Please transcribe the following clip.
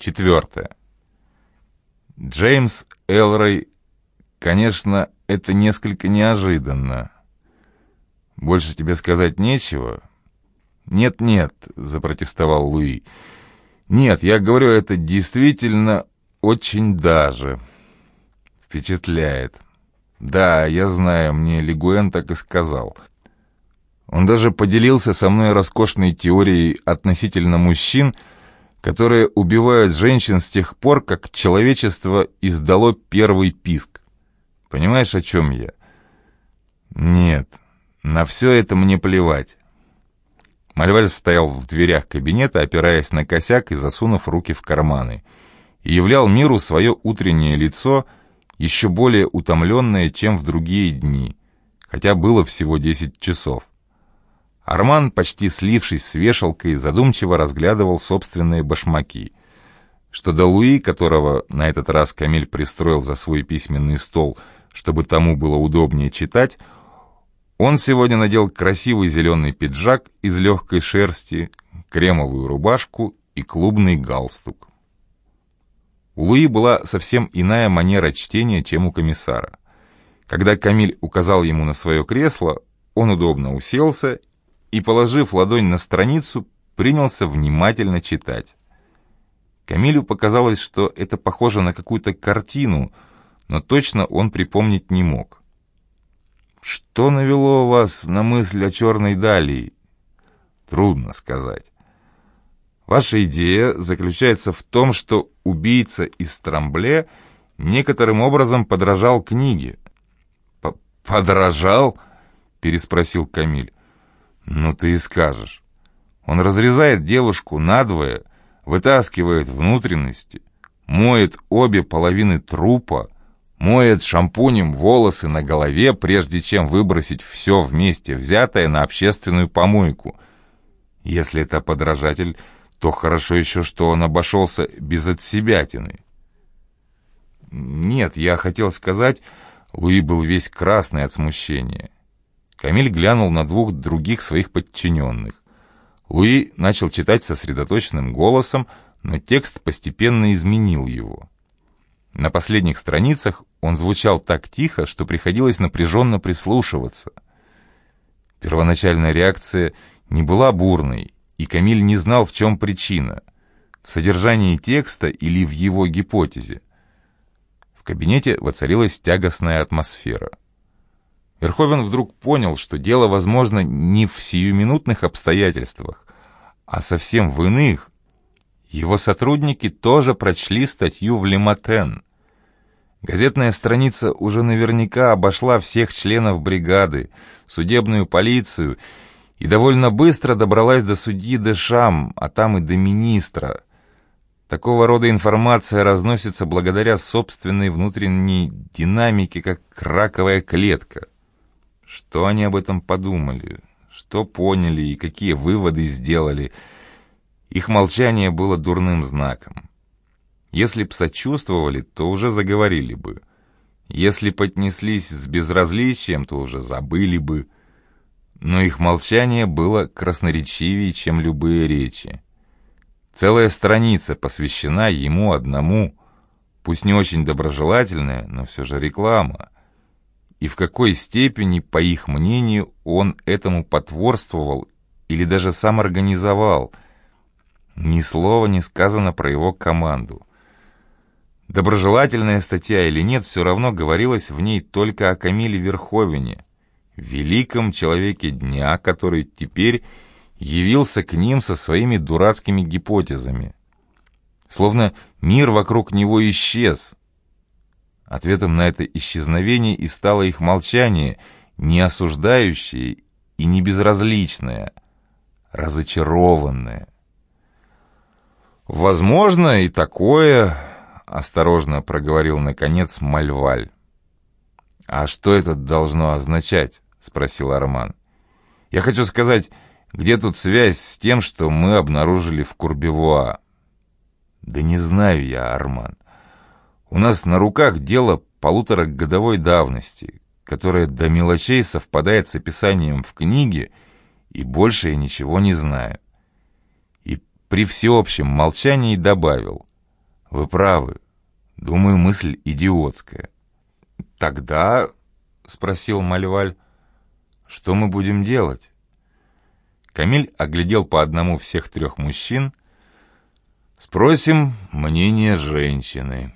Четвертое. Джеймс Элрой, конечно, это несколько неожиданно. Больше тебе сказать нечего? Нет-нет, запротестовал Луи. Нет, я говорю, это действительно очень даже. Впечатляет. Да, я знаю, мне Лигуэн так и сказал. Он даже поделился со мной роскошной теорией относительно мужчин, которые убивают женщин с тех пор, как человечество издало первый писк. Понимаешь, о чем я? Нет, на все это мне плевать. Мальваль стоял в дверях кабинета, опираясь на косяк и засунув руки в карманы, и являл миру свое утреннее лицо, еще более утомленное, чем в другие дни, хотя было всего десять часов. Арман, почти слившись с вешалкой, задумчиво разглядывал собственные башмаки. Что до Луи, которого на этот раз Камиль пристроил за свой письменный стол, чтобы тому было удобнее читать, он сегодня надел красивый зеленый пиджак из легкой шерсти, кремовую рубашку и клубный галстук. У Луи была совсем иная манера чтения, чем у комиссара. Когда Камиль указал ему на свое кресло, он удобно уселся и, положив ладонь на страницу, принялся внимательно читать. Камилю показалось, что это похоже на какую-то картину, но точно он припомнить не мог. Что навело вас на мысль о черной далии? Трудно сказать. Ваша идея заключается в том, что убийца из Трамбле некоторым образом подражал книге. «Подражал?» — переспросил Камиль. «Ну ты и скажешь. Он разрезает девушку надвое, вытаскивает внутренности, моет обе половины трупа, моет шампунем волосы на голове, прежде чем выбросить все вместе взятое на общественную помойку. Если это подражатель, то хорошо еще, что он обошелся без отсебятины. Нет, я хотел сказать, Луи был весь красный от смущения. Камиль глянул на двух других своих подчиненных. Луи начал читать сосредоточенным голосом, но текст постепенно изменил его. На последних страницах он звучал так тихо, что приходилось напряженно прислушиваться. Первоначальная реакция не была бурной, и Камиль не знал, в чем причина — в содержании текста или в его гипотезе. В кабинете воцарилась тягостная атмосфера. Верховен вдруг понял, что дело, возможно, не в сиюминутных обстоятельствах, а совсем в иных, его сотрудники тоже прочли статью в Лематен. Газетная страница уже наверняка обошла всех членов бригады, судебную полицию и довольно быстро добралась до судьи Дешам, а там и до министра. Такого рода информация разносится благодаря собственной внутренней динамике, как раковая клетка. Что они об этом подумали? Что поняли и какие выводы сделали – их молчание было дурным знаком. Если б сочувствовали, то уже заговорили бы. Если поднеслись с безразличием, то уже забыли бы. Но их молчание было красноречивее, чем любые речи. Целая страница посвящена ему одному, пусть не очень доброжелательная, но все же реклама. И в какой степени, по их мнению, он этому потворствовал или даже сам организовал – ни слова не сказано про его команду. Доброжелательная статья или нет, все равно говорилось в ней только о Камиле Верховине, великом человеке дня, который теперь явился к ним со своими дурацкими гипотезами. Словно мир вокруг него исчез. Ответом на это исчезновение и стало их молчание, не осуждающее и не безразличное, разочарованное. «Возможно, и такое», — осторожно проговорил, наконец, Мальваль. «А что это должно означать?» — спросил Арман. «Я хочу сказать, где тут связь с тем, что мы обнаружили в Курбевуа?» «Да не знаю я, Арман. У нас на руках дело полуторагодовой давности, которое до мелочей совпадает с описанием в книге, и больше я ничего не знаю. И при всеобщем молчании добавил. Вы правы. Думаю, мысль идиотская. Тогда, — спросил Мальваль, — что мы будем делать? Камиль оглядел по одному всех трех мужчин. «Спросим мнение женщины».